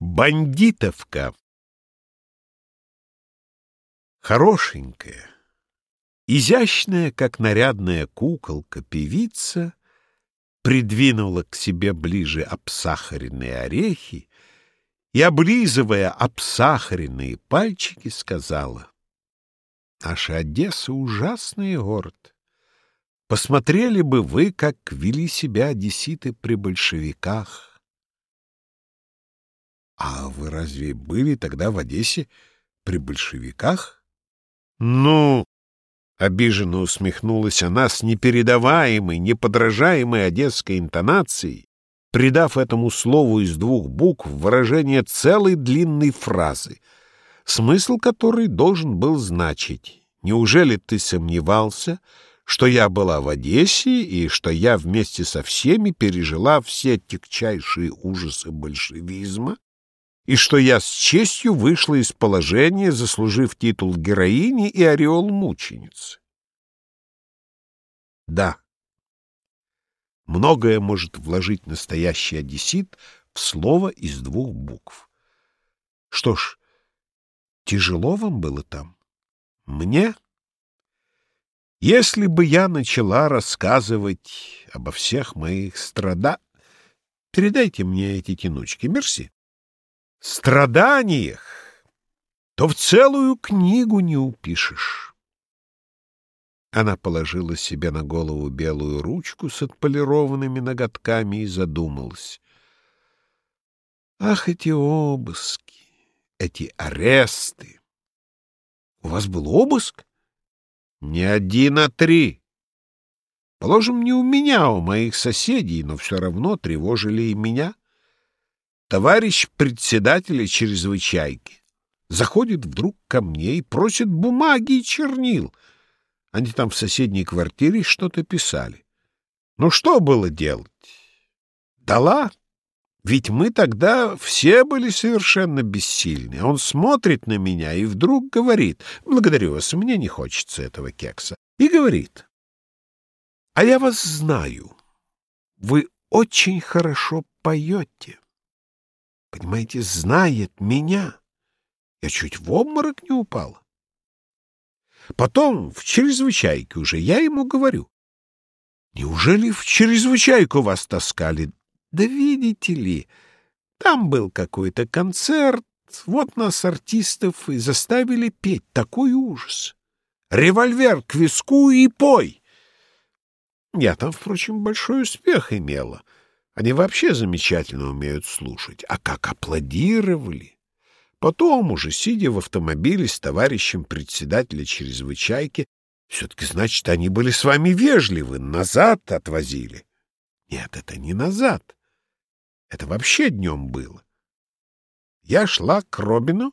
Бандитовка. Хорошенькая, изящная, как нарядная куколка, певица придвинула к себе ближе обсахаренные орехи и, облизывая обсахаренные пальчики, сказала, «Наша Одесса — ужасный город. Посмотрели бы вы, как вели себя одесситы при большевиках». А вы разве были тогда в Одессе при большевиках? Ну, обиженно усмехнулась она с непередаваемой, неподражаемой одесской интонацией, придав этому слову из двух букв выражение целой длинной фразы, смысл которой должен был значить «Неужели ты сомневался, что я была в Одессе и что я вместе со всеми пережила все тягчайшие ужасы большевизма и что я с честью вышла из положения, заслужив титул героини и ореол мученицы. Да, многое может вложить настоящий одессит в слово из двух букв. Что ж, тяжело вам было там? Мне? Если бы я начала рассказывать обо всех моих страда... Передайте мне эти тянучки, мерси страданиях, то в целую книгу не упишешь. Она положила себе на голову белую ручку с отполированными ноготками и задумалась. Ах, эти обыски, эти аресты! У вас был обыск? Не один, а три. Положим, не у меня, а у моих соседей, но все равно тревожили и меня товарищ председателя чрезвычайки заходит вдруг ко мне и просит бумаги и чернил. Они там в соседней квартире что-то писали. Ну что было делать? Дала. Ведь мы тогда все были совершенно бессильны. Он смотрит на меня и вдруг говорит, «Благодарю вас, мне не хочется этого кекса». И говорит, «А я вас знаю. Вы очень хорошо поете» понимаете, знает меня. Я чуть в обморок не упал. Потом, в чрезвычайке уже, я ему говорю. Неужели в чрезвычайку вас таскали? Да видите ли, там был какой-то концерт, вот нас, артистов, и заставили петь. Такой ужас. Револьвер к виску и пой. Я там, впрочем, большой успех имела. Они вообще замечательно умеют слушать. А как аплодировали! Потом уже, сидя в автомобиле с товарищем председателя чрезвычайки, все-таки, значит, они были с вами вежливы, назад отвозили. Нет, это не назад. Это вообще днем было. Я шла к Робину,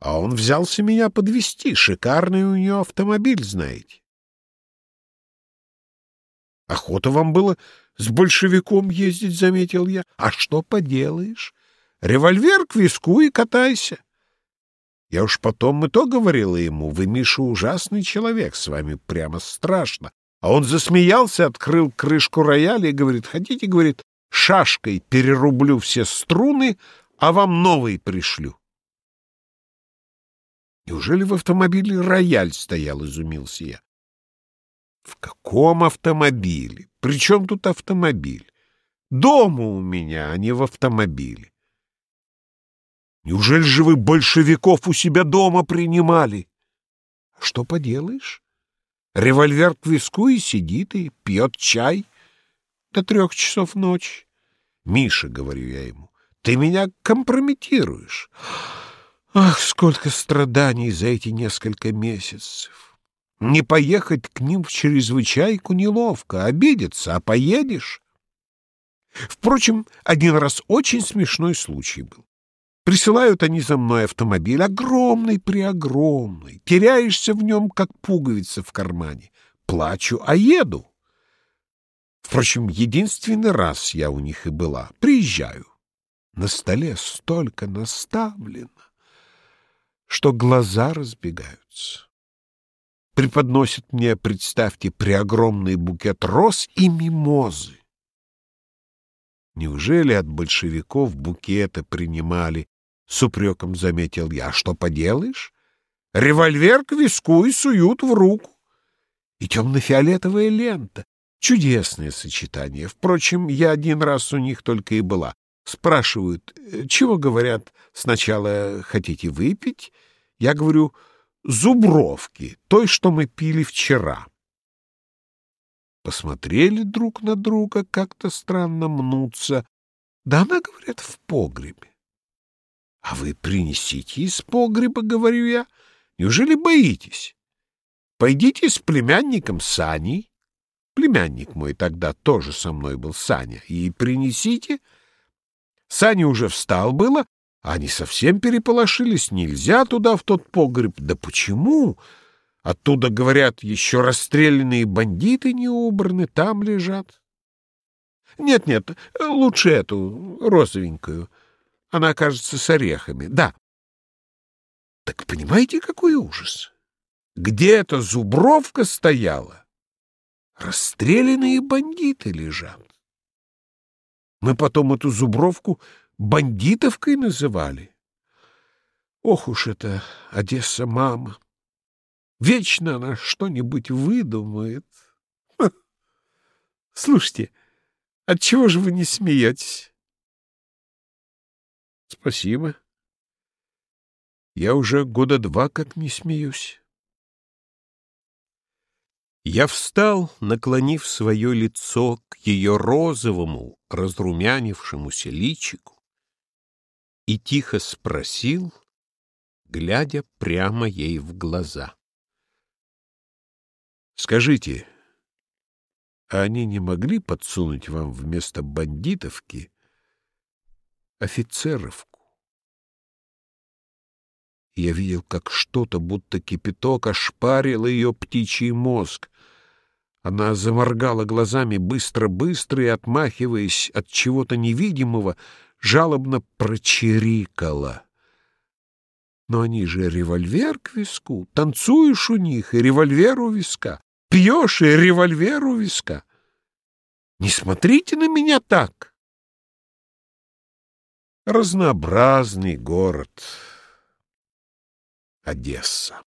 а он взялся меня подвести. Шикарный у него автомобиль, знаете. Охота вам было с большевиком ездить, — заметил я. А что поделаешь? Револьвер к виску и катайся. Я уж потом и то говорила ему, вы, Миша, ужасный человек, с вами прямо страшно. А он засмеялся, открыл крышку рояля и говорит, хотите, говорит, шашкой перерублю все струны, а вам новый пришлю. Неужели в автомобиле рояль стоял, изумился я. В каком автомобиле? При чем тут автомобиль? Дома у меня, а не в автомобиле. Неужели же вы большевиков у себя дома принимали? Что поделаешь? Револьвер к виску и сидит, и пьет чай до трех часов ночи. Миша, говорю я ему, ты меня компрометируешь. Ах, сколько страданий за эти несколько месяцев! Не поехать к ним в чрезвычайку неловко, обидеться, а поедешь. Впрочем, один раз очень смешной случай был. Присылают они за мной автомобиль, огромный-преогромный. Теряешься в нем, как пуговица в кармане. Плачу, а еду. Впрочем, единственный раз я у них и была. Приезжаю. На столе столько наставлено, что глаза разбегаются преподносит мне, представьте, преогромный букет роз и мимозы. Неужели от большевиков букеты принимали? С упреком заметил я. Что поделаешь? Револьвер к виску и суют в руку. И темно-фиолетовая лента. Чудесное сочетание. Впрочем, я один раз у них только и была. Спрашивают, «Э, чего говорят, сначала хотите выпить? Я говорю, зубровки, той, что мы пили вчера. Посмотрели друг на друга, как-то странно мнутся. Да она, говорят, в погребе. А вы принесите из погреба, говорю я. Неужели боитесь? Пойдите с племянником Саней. Племянник мой тогда тоже со мной был, Саня. И принесите. Саня уже встал было, они совсем переполошились. Нельзя туда, в тот погреб. Да почему? Оттуда, говорят, еще расстрелянные бандиты не убраны, там лежат. Нет-нет, лучше эту, розовенькую. Она, кажется, с орехами. Да. Так понимаете, какой ужас? Где эта зубровка стояла? Расстрелянные бандиты лежат. Мы потом эту зубровку бандитовкой называли. Ох уж это Одесса мама! Вечно она что-нибудь выдумает. Слушайте, отчего же вы не смеетесь? Спасибо. Я уже года два как не смеюсь. Я встал, наклонив свое лицо к ее розовому, разрумянившемуся личику, и тихо спросил, глядя прямо ей в глаза. Скажите, а они не могли подсунуть вам вместо бандитовки офицеровку? Я видел, как что-то, будто кипяток, ошпарило ее птичий мозг. Она заморгала глазами быстро-быстро и, отмахиваясь от чего-то невидимого, жалобно прочирикала. Но они же револьвер к виску. Танцуешь у них, и револьвер у виска. Пьешь, и револьвер у виска. Не смотрите на меня так. Разнообразный город. Одесса.